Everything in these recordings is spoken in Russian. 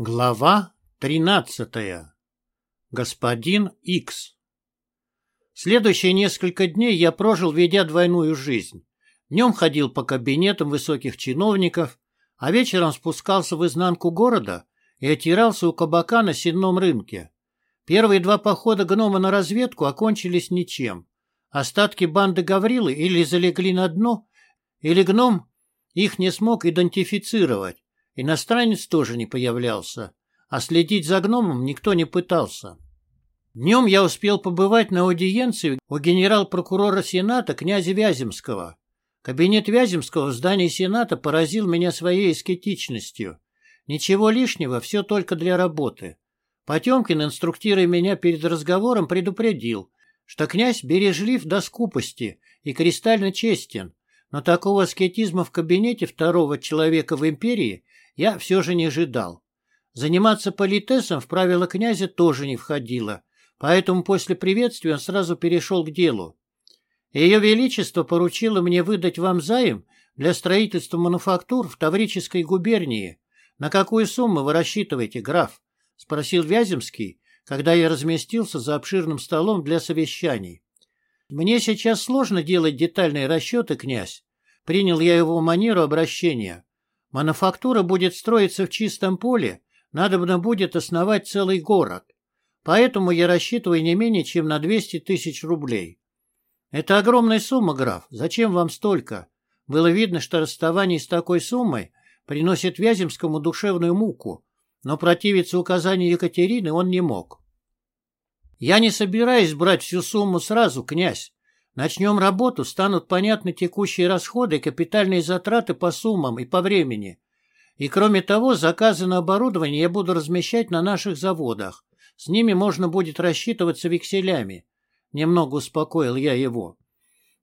Глава тринадцатая. Господин Икс. Следующие несколько дней я прожил, ведя двойную жизнь. Днем ходил по кабинетам высоких чиновников, а вечером спускался в изнанку города и отирался у кабака на сенном рынке. Первые два похода гнома на разведку окончились ничем. Остатки банды Гаврилы или залегли на дно, или гном их не смог идентифицировать. Иностранец тоже не появлялся, а следить за гномом никто не пытался. Днем я успел побывать на аудиенции у генерал-прокурора Сената князя Вяземского. Кабинет Вяземского в здании Сената поразил меня своей эскетичностью. Ничего лишнего, все только для работы. Потемкин, инструктируя меня перед разговором, предупредил, что князь бережлив до скупости и кристально честен, но такого аскетизма в кабинете второго человека в империи я все же не ожидал. Заниматься политесом в правила князя тоже не входило, поэтому после приветствия он сразу перешел к делу. Ее Величество поручило мне выдать вам займ для строительства мануфактур в Таврической губернии. На какую сумму вы рассчитываете, граф? — спросил Вяземский, когда я разместился за обширным столом для совещаний. Мне сейчас сложно делать детальные расчеты, князь. Принял я его манеру обращения. Мануфактура будет строиться в чистом поле, надобно будет основать целый город. Поэтому я рассчитываю не менее чем на 200 тысяч рублей. Это огромная сумма, граф. Зачем вам столько? Было видно, что расставание с такой суммой приносит Вяземскому душевную муку, но противиться указанию Екатерины он не мог. Я не собираюсь брать всю сумму сразу, князь. Начнем работу, станут понятны текущие расходы и капитальные затраты по суммам и по времени. И кроме того, заказы на оборудование я буду размещать на наших заводах. С ними можно будет рассчитываться векселями. Немного успокоил я его.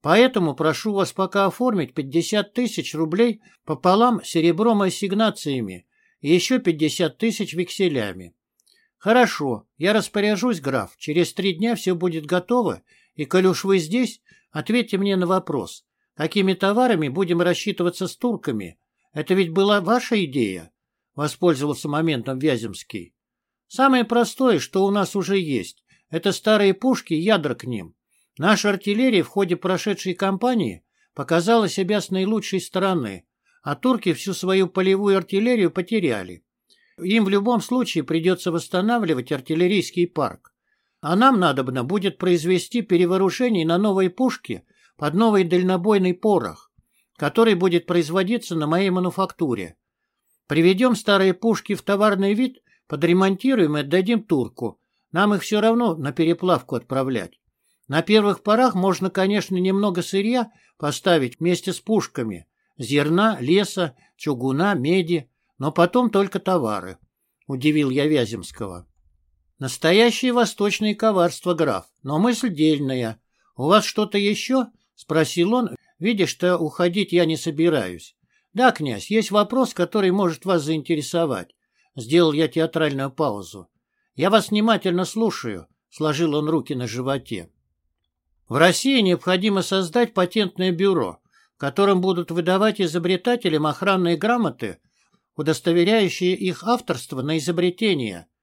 Поэтому прошу вас пока оформить 50 тысяч рублей пополам серебром и ассигнациями и еще 50 тысяч векселями. Хорошо, я распоряжусь, граф. Через три дня все будет готово, и, коль уж вы здесь, ответьте мне на вопрос. Какими товарами будем рассчитываться с турками? Это ведь была ваша идея? Воспользовался моментом Вяземский. Самое простое, что у нас уже есть, это старые пушки и ядра к ним. Наша артиллерия в ходе прошедшей кампании показала себя с наилучшей стороны, а турки всю свою полевую артиллерию потеряли. Им в любом случае придется восстанавливать артиллерийский парк а нам надобно будет произвести перевооружение на новые пушки под новый дальнобойный порох, который будет производиться на моей мануфактуре. Приведем старые пушки в товарный вид, подремонтируем и отдадим турку. Нам их все равно на переплавку отправлять. На первых порах можно, конечно, немного сырья поставить вместе с пушками. Зерна, леса, чугуна, меди, но потом только товары. Удивил я Вяземского. Настоящее восточное коварство, граф, но мысль дельная. У вас что-то еще? Спросил он, видя, что уходить я не собираюсь. Да, князь, есть вопрос, который может вас заинтересовать. Сделал я театральную паузу. Я вас внимательно слушаю, сложил он руки на животе. В России необходимо создать патентное бюро, в котором будут выдавать изобретателям охранные грамоты, удостоверяющие их авторство на изобретение, —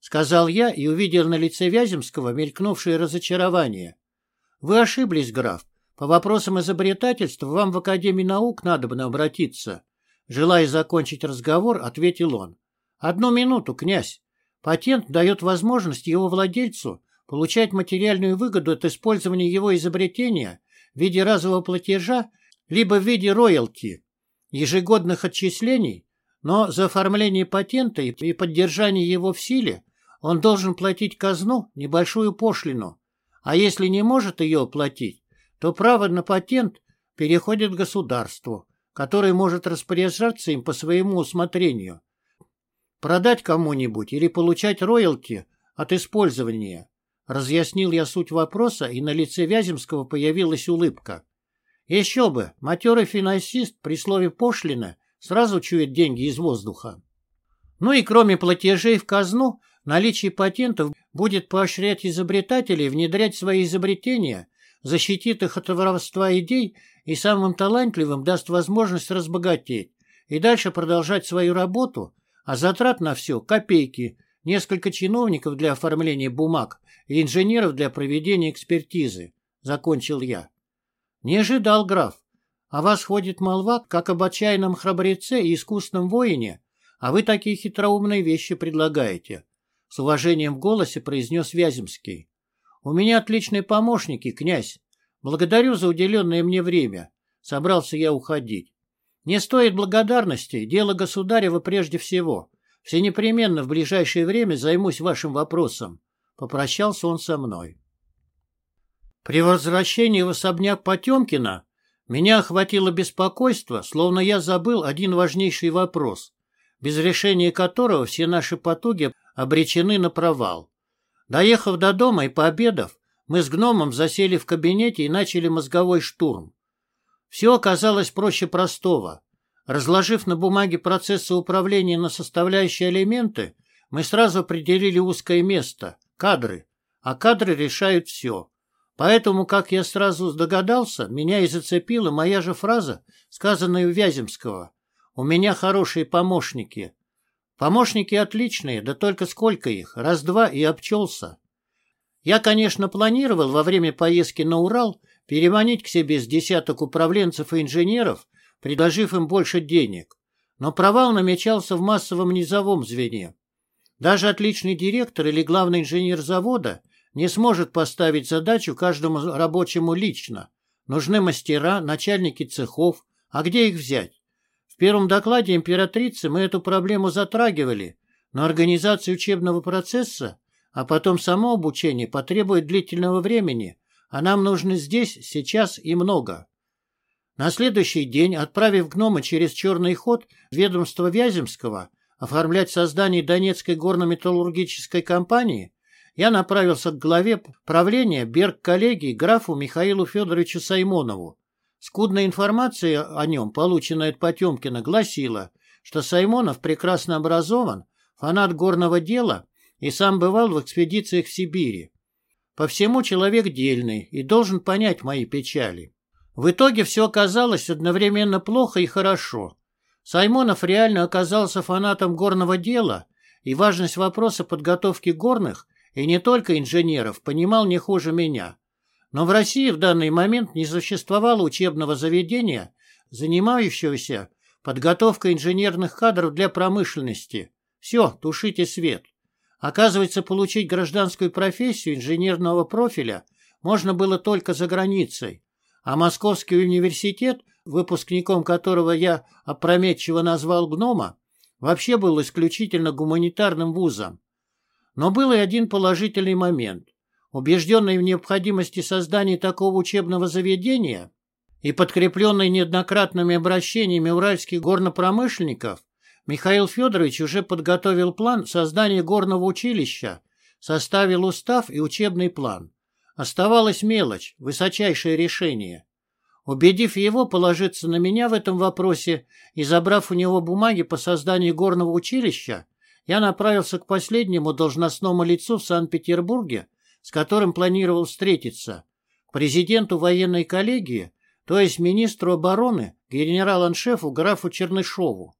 сказал я и увидел на лице Вяземского мелькнувшее разочарование. — Вы ошиблись, граф. По вопросам изобретательства вам в Академии наук надо бы обратиться. Желая закончить разговор, ответил он. — Одну минуту, князь. Патент дает возможность его владельцу получать материальную выгоду от использования его изобретения в виде разового платежа либо в виде роялти, ежегодных отчислений, но за оформление патента и поддержание его в силе он должен платить казну небольшую пошлину, а если не может ее оплатить, то право на патент переходит государству, которое может распоряжаться им по своему усмотрению, продать кому-нибудь или получать роялти от использования. Разъяснил я суть вопроса, и на лице Вяземского появилась улыбка. Еще бы, матерый финансист при слове «пошлина» сразу чует деньги из воздуха. Ну и кроме платежей в казну, Наличие патентов будет поощрять изобретателей внедрять свои изобретения, защитит их от воровства идей и самым талантливым даст возможность разбогатеть и дальше продолжать свою работу, А затрат на все – копейки, несколько чиновников для оформления бумаг и инженеров для проведения экспертизы, — закончил я. Не ожидал, граф. О вас ходит молва, как об отчаянном храбреце и искусном воине, а вы такие хитроумные вещи предлагаете. С уважением в голосе произнес Вяземский. У меня отличные помощники, князь. Благодарю за уделенное мне время. Собрался я уходить. Не стоит благодарности, дело государева прежде всего. Все непременно в ближайшее время займусь вашим вопросом. Попрощался он со мной. При возвращении в особняк Потемкина меня охватило беспокойство, словно я забыл один важнейший вопрос, без решения которого все наши потуги обречены на провал. Доехав до дома и пообедав, мы с гномом засели в кабинете и начали мозговой штурм. Все оказалось проще простого. Разложив на бумаге процессы управления на составляющие элементы, мы сразу определили узкое место – кадры, а кадры решают все. Поэтому, как я сразу догадался, меня и зацепила моя же фраза, сказанная у Вяземского. «У меня хорошие помощники». Помощники отличные, да только сколько их, раз-два и обчелся. Я, конечно, планировал во время поездки на Урал переманить к себе с десяток управленцев и инженеров, предложив им больше денег. Но провал намечался в массовом низовом звене. Даже отличный директор или главный инженер завода не сможет поставить задачу каждому рабочему лично. Нужны мастера, начальники цехов. А где их взять? Первом докладе императрицы мы эту проблему затрагивали, но организация учебного процесса, а потом само обучение потребует длительного времени, а нам нужно здесь, сейчас и много. На следующий день, отправив гнома через черный ход ведомство Вяземского оформлять создание Донецкой горно-металлургической компании, я направился к главе правления Берг-коллегии графу Михаилу Федоровичу Саймонову. Скудная информация о нем, полученная от Потемкина, гласила, что Саймонов прекрасно образован, фанат горного дела и сам бывал в экспедициях в Сибири. По всему человек дельный и должен понять мои печали. В итоге все оказалось одновременно плохо и хорошо. Саймонов реально оказался фанатом горного дела, и важность вопроса подготовки горных и не только инженеров понимал не хуже меня. Но в России в данный момент не существовало учебного заведения, занимающегося подготовкой инженерных кадров для промышленности. Все, тушите свет. Оказывается, получить гражданскую профессию инженерного профиля можно было только за границей, а Московский университет, выпускником которого я опрометчиво назвал гнома, вообще был исключительно гуманитарным вузом. Но был и один положительный момент. Убежденный в необходимости создания такого учебного заведения и подкрепленный неоднократными обращениями уральских горнопромышленников, Михаил Федорович уже подготовил план создания горного училища, составил устав и учебный план. Оставалась мелочь, высочайшее решение. Убедив его положиться на меня в этом вопросе и забрав у него бумаги по созданию горного училища, я направился к последнему должностному лицу в Санкт-Петербурге, с которым планировал встретиться, к президенту военной коллегии, то есть министру обороны, генерал-аншефу графу Чернышову.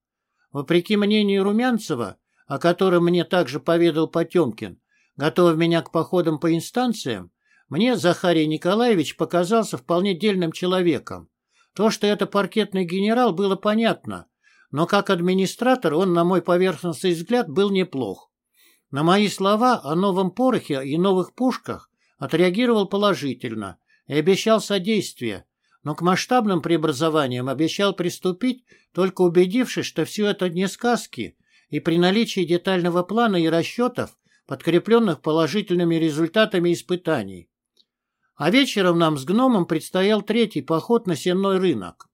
Вопреки мнению Румянцева, о котором мне также поведал Потемкин, готовя меня к походам по инстанциям, мне Захарий Николаевич показался вполне дельным человеком. То, что это паркетный генерал, было понятно, но как администратор он, на мой поверхностный взгляд, был неплох. На мои слова о новом порохе и новых пушках отреагировал положительно и обещал содействие, но к масштабным преобразованиям обещал приступить, только убедившись, что все это не сказки, и при наличии детального плана и расчетов, подкрепленных положительными результатами испытаний. А вечером нам с гномом предстоял третий поход на сенной рынок.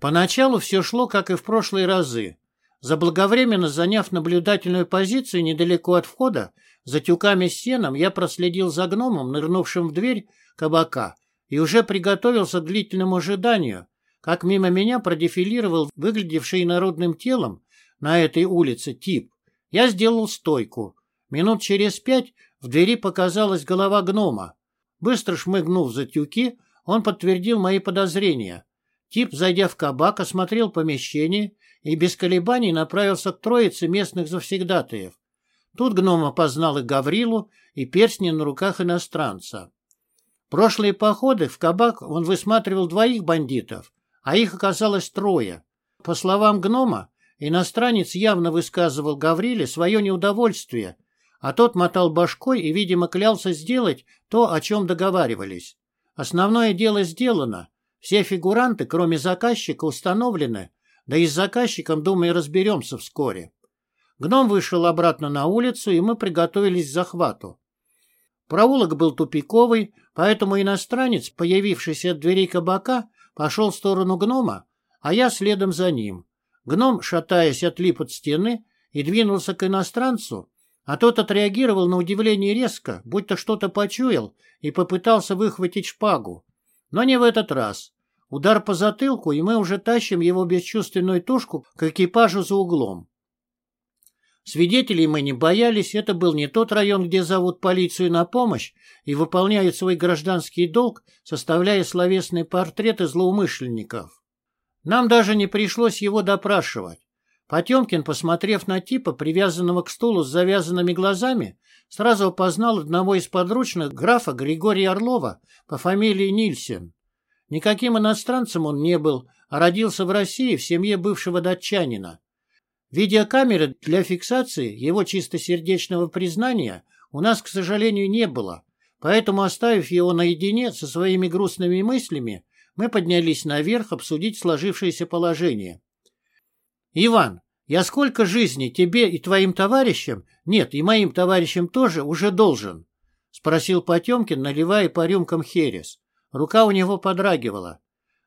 Поначалу все шло, как и в прошлые разы. Заблаговременно заняв наблюдательную позицию недалеко от входа, за тюками с сеном я проследил за гномом, нырнувшим в дверь кабака, и уже приготовился к длительному ожиданию, как мимо меня продефилировал выглядевший народным телом на этой улице тип. Я сделал стойку. Минут через пять в двери показалась голова гнома. Быстро шмыгнув за тюки, он подтвердил мои подозрения. Тип, зайдя в кабак, осмотрел помещение и без колебаний направился к троице местных завсегдатаев. Тут гном опознал и Гаврилу, и перстни на руках иностранца. Прошлые походы в кабак он высматривал двоих бандитов, а их оказалось трое. По словам гнома, иностранец явно высказывал Гавриле свое неудовольствие, а тот мотал башкой и, видимо, клялся сделать то, о чем договаривались. Основное дело сделано. Все фигуранты, кроме заказчика, установлены, да и с заказчиком, думаю, разберемся вскоре. Гном вышел обратно на улицу, и мы приготовились к захвату. Проулок был тупиковый, поэтому иностранец, появившийся от дверей кабака, пошел в сторону гнома, а я следом за ним. Гном, шатаясь, отлип от стены и двинулся к иностранцу, а тот отреагировал на удивление резко, будто что-то почуял, и попытался выхватить шпагу. Но не в этот раз. Удар по затылку, и мы уже тащим его бесчувственную тушку к экипажу за углом. Свидетелей мы не боялись, это был не тот район, где зовут полицию на помощь и выполняют свой гражданский долг, составляя словесные портреты злоумышленников. Нам даже не пришлось его допрашивать. Потемкин, посмотрев на типа, привязанного к стулу с завязанными глазами, сразу опознал одного из подручных графа Григория Орлова по фамилии Нильсен. Никаким иностранцем он не был, а родился в России в семье бывшего датчанина. Видеокамеры для фиксации его чистосердечного признания у нас, к сожалению, не было, поэтому, оставив его наедине со своими грустными мыслями, мы поднялись наверх обсудить сложившееся положение. «Иван, я сколько жизней тебе и твоим товарищам, нет, и моим товарищам тоже, уже должен?» — спросил Потемкин, наливая по рюмкам херес. Рука у него подрагивала.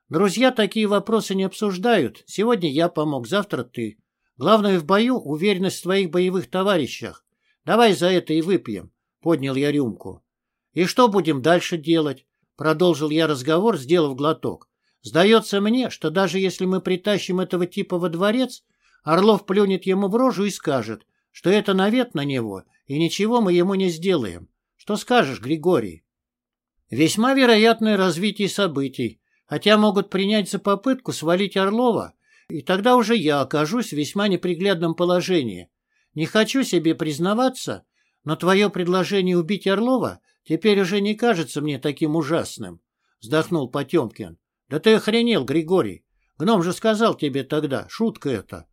«Друзья такие вопросы не обсуждают. Сегодня я помог, завтра ты. Главное в бою — уверенность в твоих боевых товарищах. Давай за это и выпьем», — поднял я рюмку. «И что будем дальше делать?» — продолжил я разговор, сделав глоток. Сдается мне, что даже если мы притащим этого типа во дворец, Орлов плюнет ему в рожу и скажет, что это навет на него, и ничего мы ему не сделаем. Что скажешь, Григорий? Весьма вероятное развитие событий, хотя могут принять за попытку свалить Орлова, и тогда уже я окажусь в весьма неприглядном положении. Не хочу себе признаваться, но твое предложение убить Орлова теперь уже не кажется мне таким ужасным, — вздохнул Потемкин. Да ты охренел, Григорий. Гном же сказал тебе тогда, шутка это.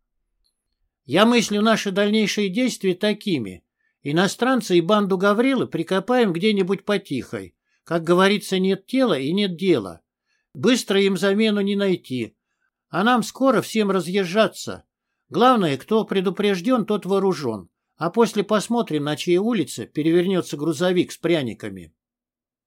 Я мыслю наши дальнейшие действия такими. Иностранцы и банду Гаврилы прикопаем где-нибудь потихой. Как говорится, нет тела и нет дела. Быстро им замену не найти. А нам скоро всем разъезжаться. Главное, кто предупрежден, тот вооружен. А после посмотрим, на чьей улице перевернется грузовик с пряниками.